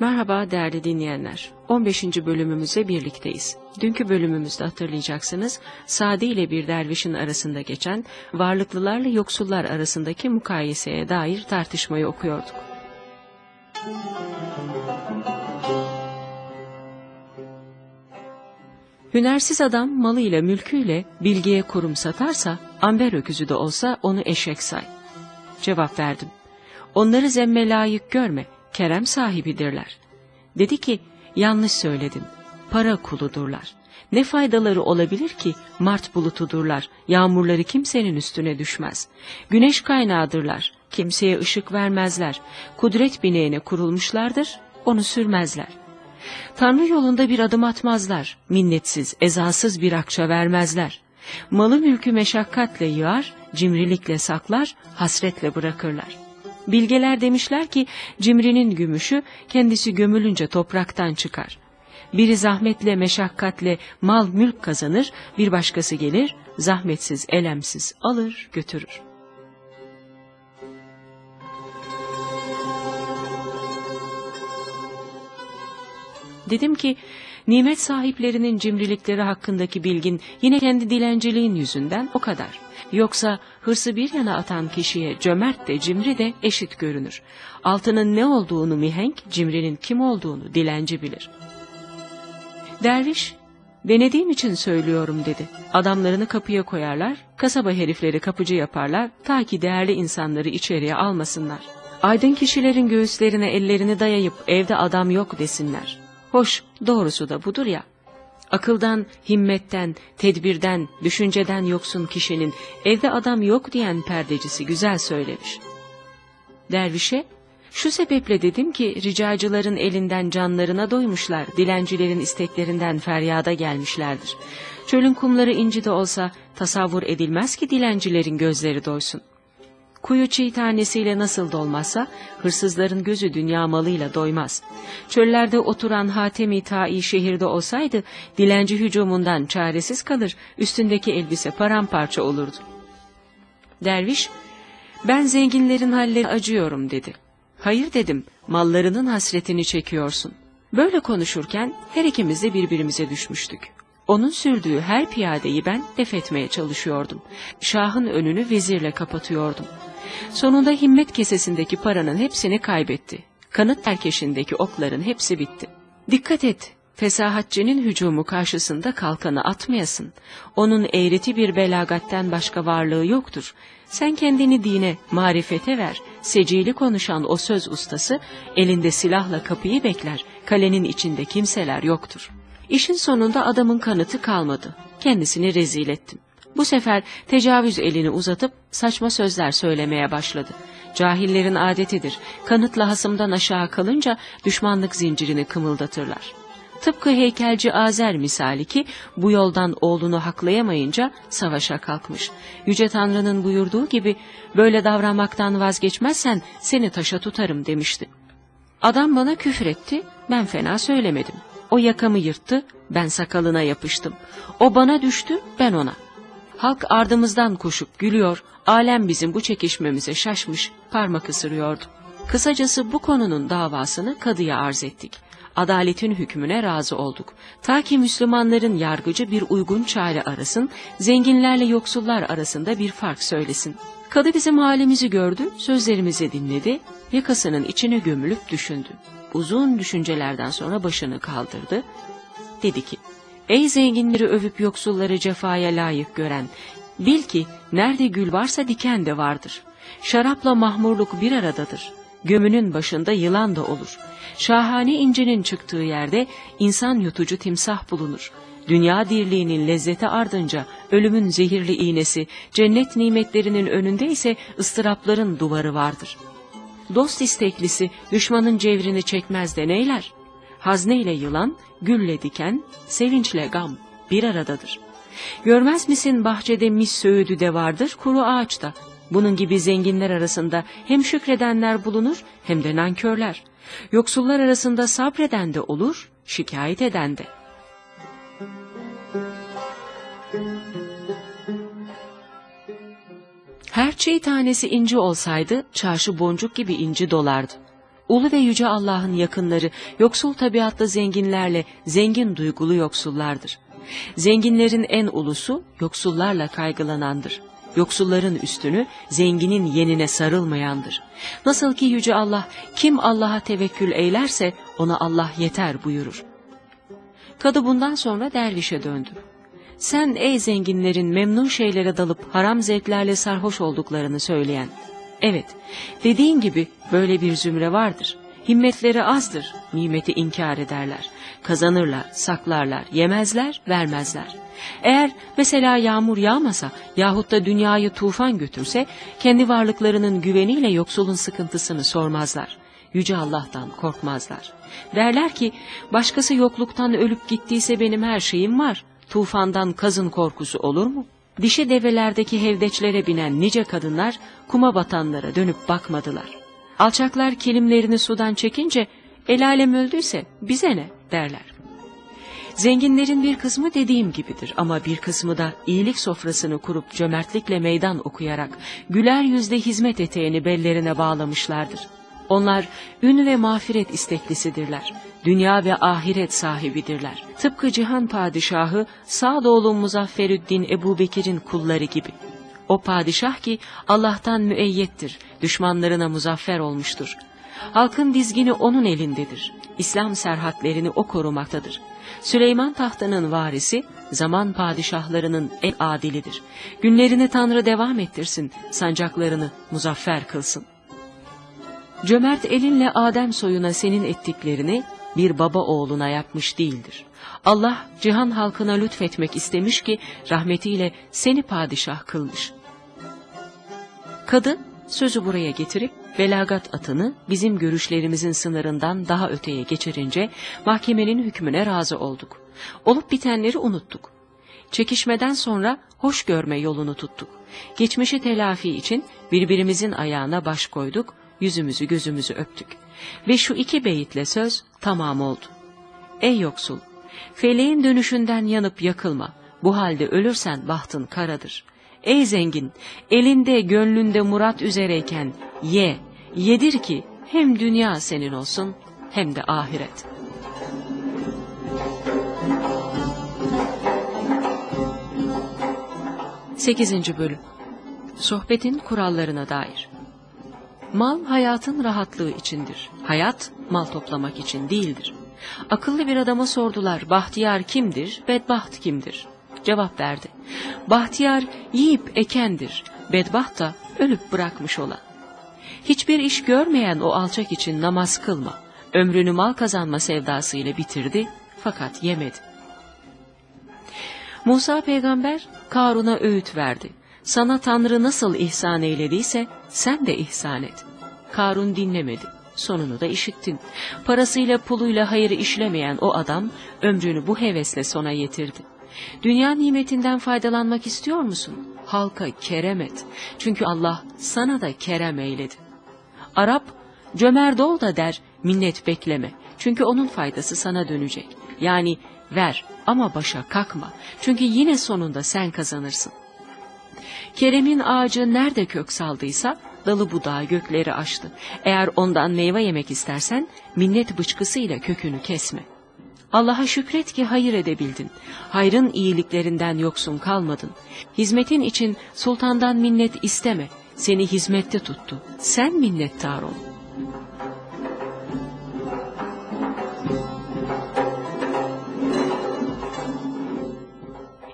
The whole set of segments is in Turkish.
Merhaba değerli dinleyenler. 15. bölümümüzde birlikteyiz. Dünkü bölümümüzde hatırlayacaksınız, Sadi ile bir dervişin arasında geçen varlıklılarla yoksullar arasındaki mukayeseye dair tartışmayı okuyorduk. Hünersiz adam malıyla mülküyle bilgiye kurum satarsa, amber öküzü de olsa onu eşek say. Cevap verdim. Onları zemme layık görme, kerem sahibidirler. Dedi ki, yanlış söyledin, para kuludurlar. Ne faydaları olabilir ki mart bulutudurlar, yağmurları kimsenin üstüne düşmez. Güneş kaynağıdırlar, kimseye ışık vermezler. Kudret bineğine kurulmuşlardır, onu sürmezler. Tanrı yolunda bir adım atmazlar, minnetsiz, ezasız bir akça vermezler. Malı mülkü meşakkatle yığar, cimrilikle saklar, hasretle bırakırlar.'' Bilgeler demişler ki cimrinin gümüşü kendisi gömülünce topraktan çıkar. Biri zahmetle meşakkatle mal mülk kazanır, bir başkası gelir zahmetsiz elemsiz alır götürür. Dedim ki nimet sahiplerinin cimrilikleri hakkındaki bilgin yine kendi dilenciliğin yüzünden o kadar. Yoksa hırsı bir yana atan kişiye cömert de cimri de eşit görünür. Altının ne olduğunu mihenk, cimrinin kim olduğunu dilenci bilir. Derviş, denediğim için söylüyorum dedi. Adamlarını kapıya koyarlar, kasaba herifleri kapıcı yaparlar, ta ki değerli insanları içeriye almasınlar. Aydın kişilerin göğüslerine ellerini dayayıp evde adam yok desinler. Hoş, doğrusu da budur ya. Akıldan, himmetten, tedbirden, düşünceden yoksun kişinin evde adam yok diyen perdecisi güzel söylemiş. Dervişe, şu sebeple dedim ki ricacıların elinden canlarına doymuşlar, dilencilerin isteklerinden feryada gelmişlerdir. Çölün kumları inci de olsa tasavvur edilmez ki dilencilerin gözleri doysun.'' Kuyu çiğ tanesiyle nasıl dolmazsa, hırsızların gözü dünya malıyla doymaz. Çöllerde oturan Hatemi Tai şehirde olsaydı, dilenci hücumundan çaresiz kalır, üstündeki elbise paramparça olurdu. Derviş, ben zenginlerin halleri acıyorum dedi. Hayır dedim, mallarının hasretini çekiyorsun. Böyle konuşurken her ikimiz de birbirimize düşmüştük. Onun sürdüğü her piyadeyi ben def etmeye çalışıyordum. Şahın önünü vezirle kapatıyordum. Sonunda himmet kesesindeki paranın hepsini kaybetti. Kanıt terkeşindeki okların hepsi bitti. Dikkat et, fesahatçinin hücumu karşısında kalkanı atmayasın. Onun eğreti bir belagatten başka varlığı yoktur. Sen kendini dine, marifete ver. Secili konuşan o söz ustası elinde silahla kapıyı bekler. Kalenin içinde kimseler yoktur. İşin sonunda adamın kanıtı kalmadı. Kendisini rezil ettim. Bu sefer tecavüz elini uzatıp saçma sözler söylemeye başladı. Cahillerin adetidir. Kanıtla hasımdan aşağı kalınca düşmanlık zincirini kımıldatırlar. Tıpkı heykelci Azer misali ki bu yoldan oğlunu haklayamayınca savaşa kalkmış. Yüce Tanrı'nın buyurduğu gibi böyle davranmaktan vazgeçmezsen seni taşa tutarım demişti. Adam bana küfür etti, ben fena söylemedim. O yakamı yırttı, ben sakalına yapıştım. O bana düştü, ben ona. Halk ardımızdan koşup gülüyor, alem bizim bu çekişmemize şaşmış, parmak ısırıyordu. Kısacası bu konunun davasını kadıya arz ettik. Adaletin hükmüne razı olduk. Ta ki Müslümanların yargıcı bir uygun çare arasın, zenginlerle yoksullar arasında bir fark söylesin. Kadı bizim halimizi gördü, sözlerimizi dinledi, yakasının içine gömülüp düşündü. Uzun düşüncelerden sonra başını kaldırdı. Dedi ki, Ey zenginleri övüp yoksulları cefaya layık gören, bil ki nerede gül varsa diken de vardır. Şarapla mahmurluk bir aradadır. Gömünün başında yılan da olur. Şahane incinin çıktığı yerde insan yutucu timsah bulunur. Dünya dirliğinin lezzeti ardınca ölümün zehirli iğnesi, cennet nimetlerinin önünde ise ıstırapların duvarı vardır. Dost isteklisi düşmanın cevrini çekmez de neyler? Hazne ile yılan, gülle diken, sevinçle gam bir aradadır. Görmez misin bahçede mis söğüdü de vardır, kuru ağaçta. Bunun gibi zenginler arasında hem şükredenler bulunur hem de nankörler. Yoksullar arasında sabreden de olur, şikayet eden de. Her çiğ tanesi inci olsaydı çarşı boncuk gibi inci dolardı. Ulu ve yüce Allah'ın yakınları yoksul tabiatlı zenginlerle zengin duygulu yoksullardır. Zenginlerin en ulusu yoksullarla kaygılanandır. Yoksulların üstünü zenginin yenine sarılmayandır. Nasıl ki yüce Allah kim Allah'a tevekkül eylerse ona Allah yeter buyurur. Kadı bundan sonra dervişe döndü. Sen ey zenginlerin memnun şeylere dalıp haram zevklerle sarhoş olduklarını söyleyen. Evet, dediğin gibi böyle bir zümre vardır. Himmetleri azdır, nimeti inkar ederler. Kazanırlar, saklarlar, yemezler, vermezler. Eğer mesela yağmur yağmasa yahut da dünyayı tufan götürse kendi varlıklarının güveniyle yoksulun sıkıntısını sormazlar. Yüce Allah'tan korkmazlar. Derler ki başkası yokluktan ölüp gittiyse benim her şeyim var. Tufandan kazın korkusu olur mu? Dişi develerdeki hevdeçlere binen nice kadınlar kuma batanlara dönüp bakmadılar. Alçaklar kilimlerini sudan çekince el alem öldüyse bize ne derler. Zenginlerin bir kısmı dediğim gibidir ama bir kısmı da iyilik sofrasını kurup cömertlikle meydan okuyarak güler yüzle hizmet eteğini bellerine bağlamışlardır. Onlar ün ve mağfiret isteklisidirler. Dünya ve ahiret sahibidirler. Tıpkı cihan padişahı Sağdoğlu Muzafferüddin Ebu Bekir'in kulları gibi. O padişah ki Allah'tan müeyyettir, düşmanlarına muzaffer olmuştur. Halkın dizgini onun elindedir. İslam serhatlerini o korumaktadır. Süleyman tahtının varisi, zaman padişahlarının en adilidir. Günlerini Tanrı devam ettirsin, sancaklarını muzaffer kılsın. Cömert elinle Adem soyuna senin ettiklerini bir baba oğluna yapmış değildir. Allah cihan halkına lütfetmek istemiş ki rahmetiyle seni padişah kılmış. Kadı sözü buraya getirip belagat atını bizim görüşlerimizin sınırından daha öteye geçirince mahkemenin hükmüne razı olduk. Olup bitenleri unuttuk. Çekişmeden sonra hoş görme yolunu tuttuk. Geçmişi telafi için birbirimizin ayağına baş koyduk, yüzümüzü gözümüzü öptük. Ve şu iki beyitle söz tamam oldu. Ey yoksul, feleğin dönüşünden yanıp yakılma, bu halde ölürsen bahtın karadır. Ey zengin, elinde gönlünde murat üzereyken ye, yedir ki hem dünya senin olsun hem de ahiret. Sekizinci Bölüm Sohbetin kurallarına dair Mal hayatın rahatlığı içindir. Hayat mal toplamak için değildir. Akıllı bir adama sordular bahtiyar kimdir, bedbaht kimdir? Cevap verdi. Bahtiyar yiyip ekendir, bedbaht da ölüp bırakmış olan. Hiçbir iş görmeyen o alçak için namaz kılma. Ömrünü mal kazanma sevdasıyla bitirdi fakat yemedi. Musa peygamber Karun'a öğüt verdi. Sana Tanrı nasıl ihsan eylediyse sen de ihsan et. Karun dinlemedi. Sonunu da işittin. Parasıyla puluyla hayır işlemeyen o adam ömrünü bu hevesle sona getirdi. Dünya nimetinden faydalanmak istiyor musun? Halka kerem et. Çünkü Allah sana da kerem eyledi. Arap, cömert ol da der, minnet bekleme. Çünkü onun faydası sana dönecek. Yani ver ama başa kalkma. Çünkü yine sonunda sen kazanırsın. Kerem'in ağacı nerede kök saldıysa dalı budağı gökleri açtı. Eğer ondan meyve yemek istersen minnet bıçkısıyla kökünü kesme. Allah'a şükret ki hayır edebildin. Hayrın iyiliklerinden yoksun kalmadın. Hizmetin için sultandan minnet isteme. Seni hizmette tuttu. Sen minnettar ol.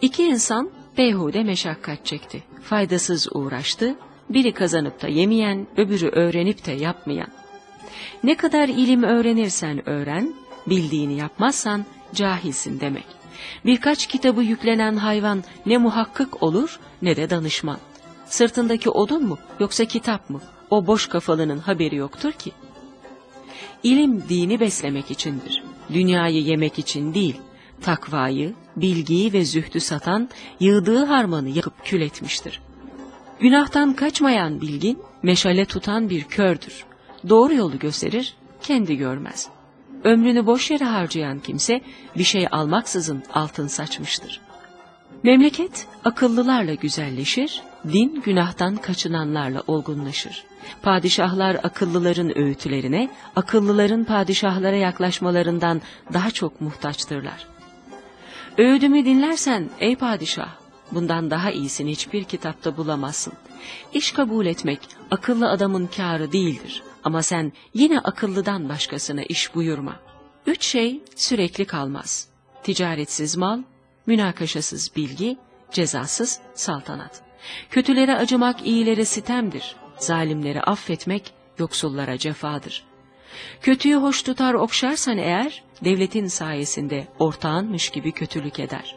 İki insan beyhude meşakkat çekti. Faydasız uğraştı. Biri kazanıp da yemeyen, öbürü öğrenip de yapmayan. Ne kadar ilim öğrenirsen öğren, bildiğini yapmazsan cahilsin demek. Birkaç kitabı yüklenen hayvan ne muhakkık olur ne de danışman. Sırtındaki odun mu yoksa kitap mı? O boş kafalının haberi yoktur ki. İlim dini beslemek içindir. Dünyayı yemek için değil, takvayı, bilgiyi ve zühdü satan, yığdığı harmanı yakıp kül etmiştir. Günahtan kaçmayan bilgin, meşale tutan bir kördür. Doğru yolu gösterir, kendi görmez. Ömrünü boş yere harcayan kimse, bir şey almaksızın altın saçmıştır. Memleket akıllılarla güzelleşir, Din günahtan kaçınanlarla olgunlaşır. Padişahlar akıllıların öğütlerine, akıllıların padişahlara yaklaşmalarından daha çok muhtaçtırlar. Öğüdümü dinlersen ey padişah, bundan daha iyisini hiçbir kitapta bulamazsın. İş kabul etmek akıllı adamın kârı değildir. Ama sen yine akıllıdan başkasına iş buyurma. Üç şey sürekli kalmaz. Ticaretsiz mal, münakaşasız bilgi, cezasız saltanat. Kötülere acımak iyilere sitemdir. Zalimleri affetmek yoksullara cefadır. Kötüyü hoş tutar okşarsan eğer, devletin sayesinde ortağınmış gibi kötülük eder.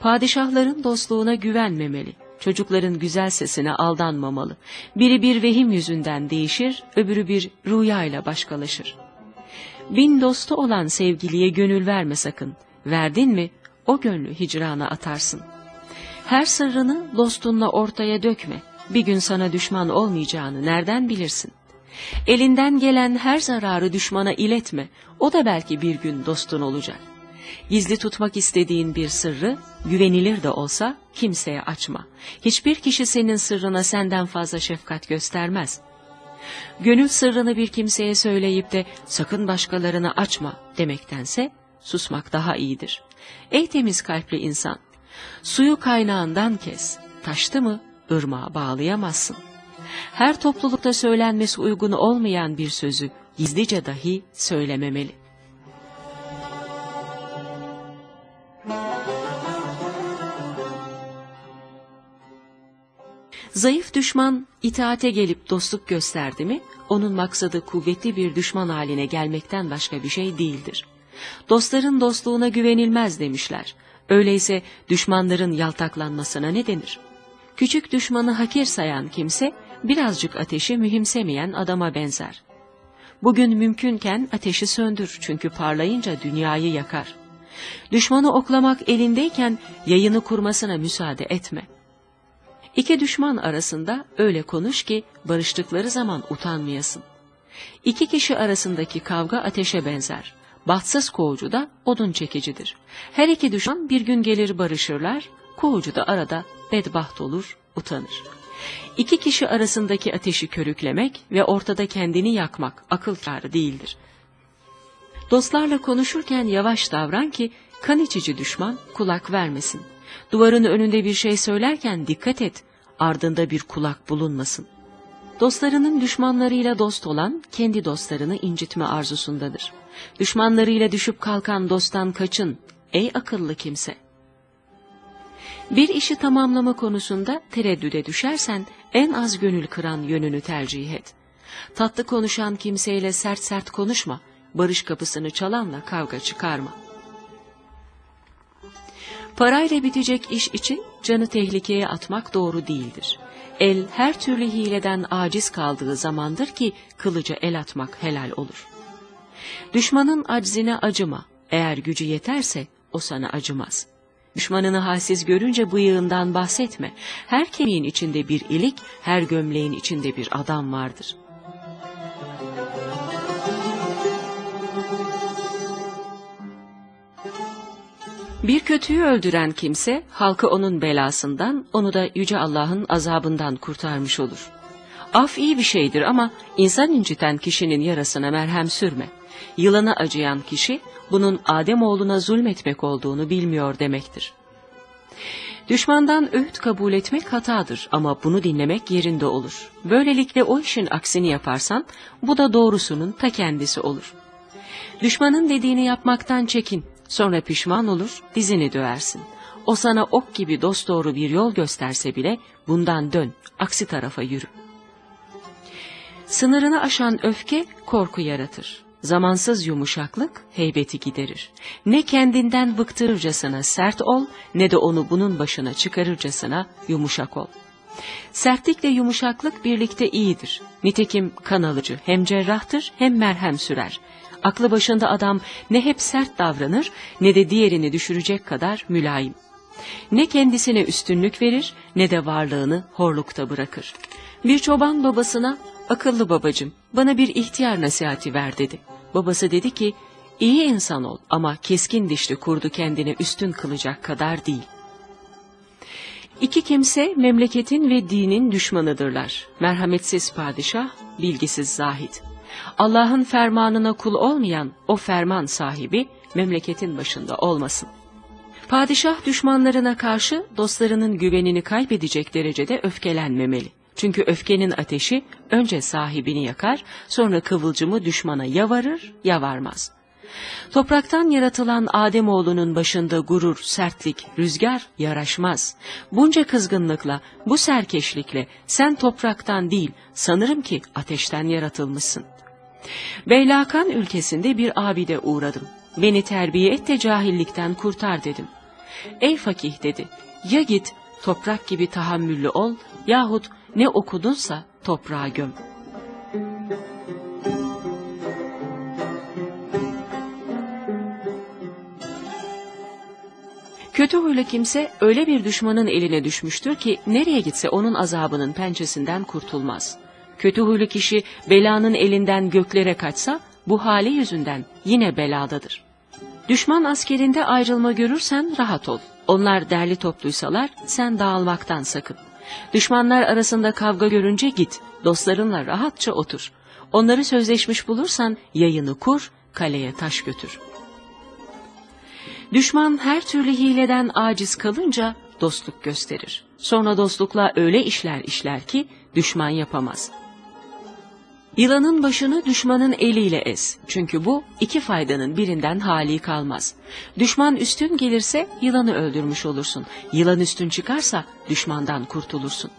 Padişahların dostluğuna güvenmemeli. Çocukların güzel sesine aldanmamalı. Biri bir vehim yüzünden değişir, öbürü bir rüyayla başkalaşır. Bin dostu olan sevgiliye gönül verme sakın. Verdin mi, o gönlü hicrana atarsın. Her sırrını dostunla ortaya dökme. Bir gün sana düşman olmayacağını nereden bilirsin? Elinden gelen her zararı düşmana iletme. O da belki bir gün dostun olacak. Gizli tutmak istediğin bir sırrı, güvenilir de olsa kimseye açma. Hiçbir kişi senin sırrına senden fazla şefkat göstermez. Gönül sırrını bir kimseye söyleyip de sakın başkalarına açma demektense susmak daha iyidir. Ey temiz kalpli insan, suyu kaynağından kes, taştı mı ırmağa bağlayamazsın. Her toplulukta söylenmesi uygun olmayan bir sözü gizlice dahi söylememeli. Zayıf düşman itaate gelip dostluk gösterdi mi, onun maksadı kuvvetli bir düşman haline gelmekten başka bir şey değildir. Dostların dostluğuna güvenilmez demişler. Öyleyse düşmanların yaltaklanmasına ne denir? Küçük düşmanı hakir sayan kimse, birazcık ateşi mühimsemeyen adama benzer. Bugün mümkünken ateşi söndür çünkü parlayınca dünyayı yakar. Düşmanı oklamak elindeyken yayını kurmasına müsaade etme.'' İki düşman arasında öyle konuş ki barıştıkları zaman utanmayasın. İki kişi arasındaki kavga ateşe benzer. Bahtsız kovucu da odun çekicidir. Her iki düşman bir gün gelir barışırlar, kovucu da arada bedbaht olur, utanır. İki kişi arasındaki ateşi körüklemek ve ortada kendini yakmak akıl kârı değildir. Dostlarla konuşurken yavaş davran ki kan içici düşman kulak vermesin. Duvarın önünde bir şey söylerken dikkat et, ardında bir kulak bulunmasın. Dostlarının düşmanlarıyla dost olan, kendi dostlarını incitme arzusundadır. Düşmanlarıyla düşüp kalkan dosttan kaçın, ey akıllı kimse. Bir işi tamamlama konusunda tereddüde düşersen, en az gönül kıran yönünü tercih et. Tatlı konuşan kimseyle sert sert konuşma, barış kapısını çalanla kavga çıkarma.'' Parayla bitecek iş için canı tehlikeye atmak doğru değildir. El her türlü hileden aciz kaldığı zamandır ki kılıca el atmak helal olur. Düşmanın aczine acıma. Eğer gücü yeterse o sana acımaz. Düşmanını halsiz görünce bıyığından bahsetme. Her kemiğin içinde bir ilik, her gömleğin içinde bir adam vardır.'' Bir kötüyü öldüren kimse halkı onun belasından, onu da Yüce Allah'ın azabından kurtarmış olur. Af iyi bir şeydir ama insan inciten kişinin yarasına merhem sürme. Yılana acıyan kişi bunun Adem oğluna zulmetmek olduğunu bilmiyor demektir. Düşmandan öğüt kabul etmek hatadır ama bunu dinlemek yerinde olur. Böylelikle o işin aksini yaparsan bu da doğrusunun ta kendisi olur. Düşmanın dediğini yapmaktan çekin. Sonra pişman olur, dizini döversin. O sana ok gibi dosdoğru bir yol gösterse bile bundan dön, aksi tarafa yürü. Sınırını aşan öfke korku yaratır. Zamansız yumuşaklık heybeti giderir. Ne kendinden bıktırırcasına sert ol, ne de onu bunun başına çıkarırcasına yumuşak ol. Sertlikle yumuşaklık birlikte iyidir. Nitekim kan alıcı hem cerrahtır hem merhem sürer. Aklı başında adam ne hep sert davranır ne de diğerini düşürecek kadar mülayim. Ne kendisine üstünlük verir ne de varlığını horlukta bırakır. Bir çoban babasına akıllı babacım bana bir ihtiyar nasihati ver dedi. Babası dedi ki iyi insan ol ama keskin dişli kurdu kendini üstün kılacak kadar değil. İki kimse memleketin ve dinin düşmanıdırlar. Merhametsiz padişah, bilgisiz zahit. Allah'ın fermanına kul olmayan o ferman sahibi memleketin başında olmasın. Padişah düşmanlarına karşı dostlarının güvenini kaybedecek derecede öfkelenmemeli. Çünkü öfkenin ateşi önce sahibini yakar, sonra kıvılcımı düşmana yavarır, yavarmaz. Topraktan yaratılan Ademoğlunun başında gurur, sertlik, rüzgar yaraşmaz. Bunca kızgınlıkla, bu serkeşlikle sen topraktan değil, sanırım ki ateşten yaratılmışsın. Beylakan ülkesinde bir abide uğradım. Beni terbiye et de cahillikten kurtar dedim. Ey fakih dedi, ya git toprak gibi tahammüllü ol yahut ne okudunsa toprağa göm. Kötü huylu kimse öyle bir düşmanın eline düşmüştür ki nereye gitse onun azabının pençesinden kurtulmaz. Kötü huylu kişi belanın elinden göklere kaçsa bu hali yüzünden yine beladadır. Düşman askerinde ayrılma görürsen rahat ol. Onlar derli topluysalar sen dağılmaktan sakın. Düşmanlar arasında kavga görünce git, dostlarınla rahatça otur. Onları sözleşmiş bulursan yayını kur, kaleye taş götür. Düşman her türlü hileden aciz kalınca dostluk gösterir. Sonra dostlukla öyle işler işler ki düşman yapamaz. Yılanın başını düşmanın eliyle ez. Çünkü bu iki faydanın birinden hali kalmaz. Düşman üstün gelirse yılanı öldürmüş olursun. Yılan üstün çıkarsa düşmandan kurtulursun.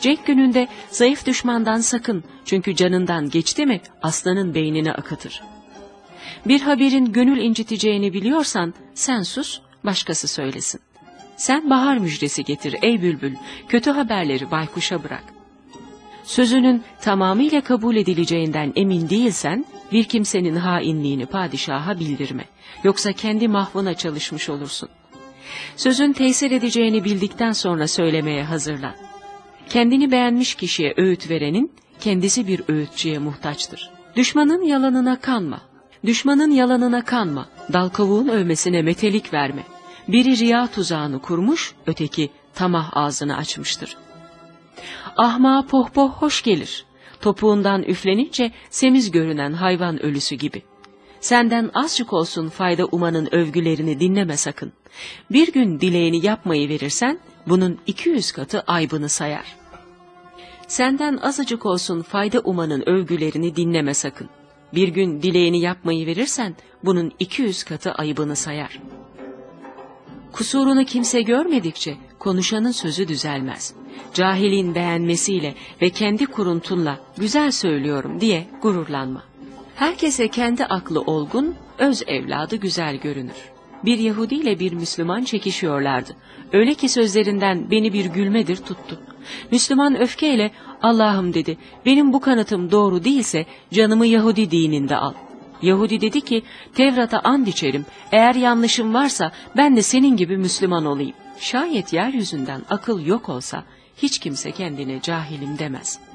Cenk gününde zayıf düşmandan sakın. Çünkü canından geçti mi aslanın beynini akıtır. Bir haberin gönül inciteceğini biliyorsan sen sus, başkası söylesin. Sen bahar müjdesi getir ey bülbül, kötü haberleri baykuşa bırak. Sözünün tamamıyla kabul edileceğinden emin değilsen, bir kimsenin hainliğini padişaha bildirme. Yoksa kendi mahvına çalışmış olursun. Sözün tesir edeceğini bildikten sonra söylemeye hazırlan. Kendini beğenmiş kişiye öğüt verenin, kendisi bir öğütçüye muhtaçtır. Düşmanın yalanına kanma. Düşmanın yalanına kanma. Dal kavuğun övmesine metelik verme. Biri riya tuzağını kurmuş, öteki tamah ağzını açmıştır. Ahmağa pohpoh hoş gelir. Topuğundan üflenince semiz görünen hayvan ölüsü gibi. Senden azıcık olsun fayda umanın övgülerini dinleme sakın. Bir gün dileğini yapmayı verirsen bunun 200 katı aybını sayar. Senden azıcık olsun fayda umanın övgülerini dinleme sakın. Bir gün dileğini yapmayı verirsen bunun 200 katı ayıbını sayar. Kusurunu kimse görmedikçe konuşanın sözü düzelmez. Cahilin beğenmesiyle ve kendi kuruntunla güzel söylüyorum diye gururlanma. Herkese kendi aklı olgun, öz evladı güzel görünür. Bir Yahudi ile bir Müslüman çekişiyorlardı. Öyle ki sözlerinden beni bir gülmedir tuttu. Müslüman öfkeyle Allah'ım dedi benim bu kanıtım doğru değilse canımı Yahudi dininde al. Yahudi dedi ki Tevrat'a and içerim eğer yanlışım varsa ben de senin gibi Müslüman olayım. Şayet yeryüzünden akıl yok olsa hiç kimse kendine cahilim demez.''